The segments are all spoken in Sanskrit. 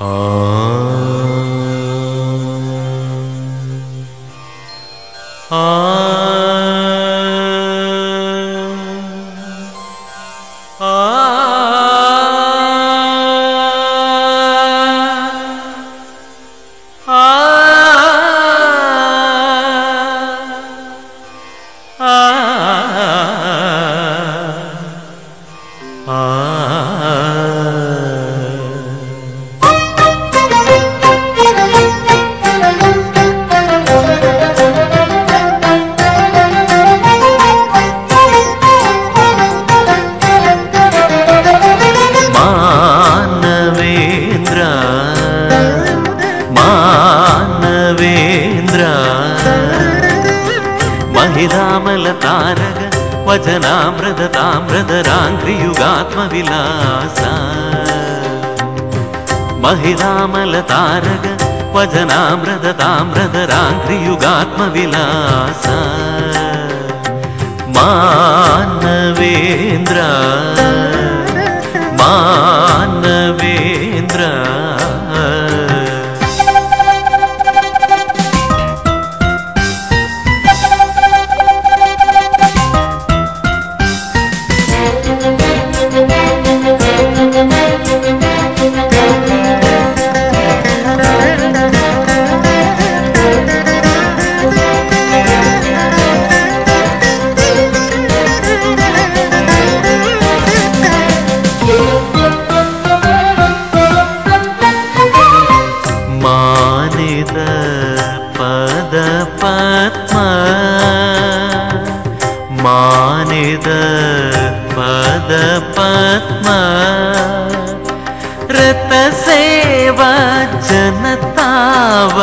Uh... महिलामल तारक वचनामृत ताम्रतराङ्घ्रियुगात्मविलास महिलामल तारक वचनामृत ताम्रतराङ्घ्रियुगात्मविलास मानवेन्द्र मानवेन्द्र मानित पद पद्म मानित पद पद्म रतसेव जनताव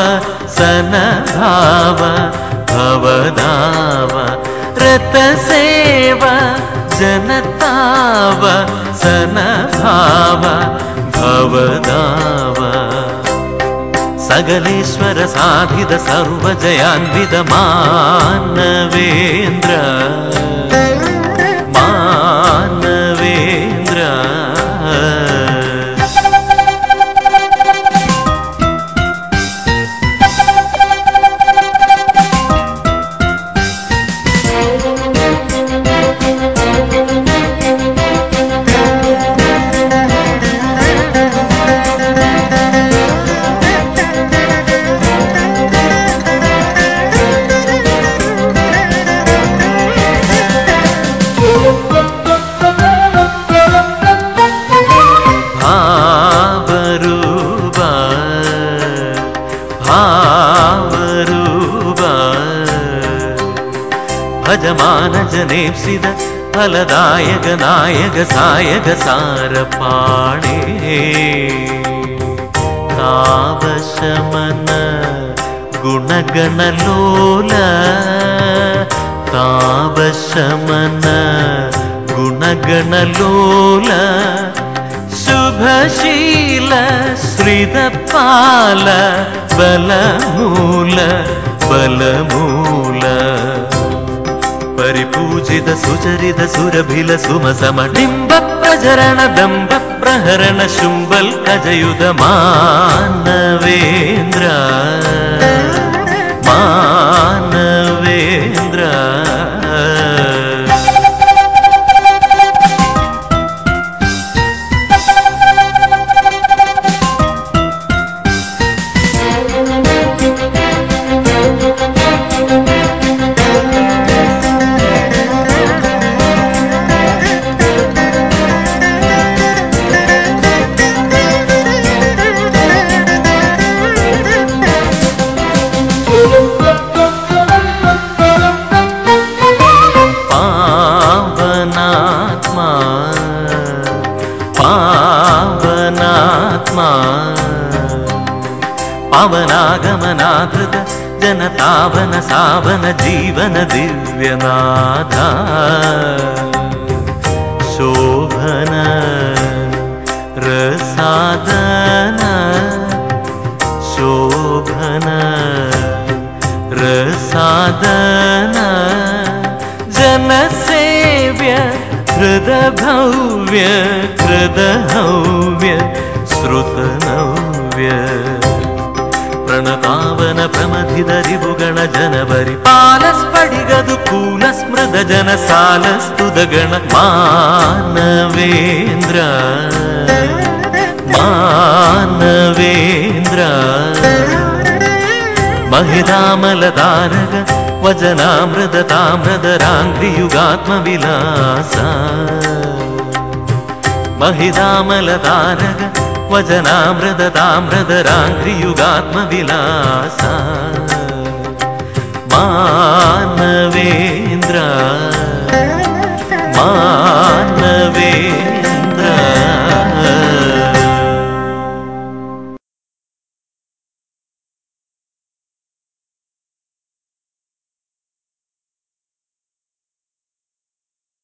सनभाव भवदाव रतसेव जनताव सनभाव भवदाव സകലേശ്വര സാധിത സർവജയാൻവിതമാന जनेप्सिद फलदायक नायक सायक सारपाणे। तावशमन गुणगणलोल तावशमन गुणगणलोल शुभशील श्रितपाल बलमूल बलमूल परिपूजित सुचरित सुरभिल सुमसमडिम्ब प्रजरण दम्ब प्रहरण शुम्बल् कजयुध मानवेन्द्र मानवेन्द्र पावनात्मा पावनात्मा। पावनागमनाधृत जनतावन सावन जीवन दिव्यनाथ। शोभन रसादन शोभन रसादन जनसेव्य कृव्य कृदव्य श्रुतनव्य। प्रणपावन प्रमथि ददिवगणजनपरिपालस्परिगदु कूल स्मृदजनसालस्तु दगण मानवेन्द्र मानवेन्द्र महिदामलदारक वचनामृदतामृतराङ्ग्रियुगात्मविलास महिदामलतारग वचनामृदतामृतराङ्ग्रियुगात्मविलास मानवेन्द्र मानवे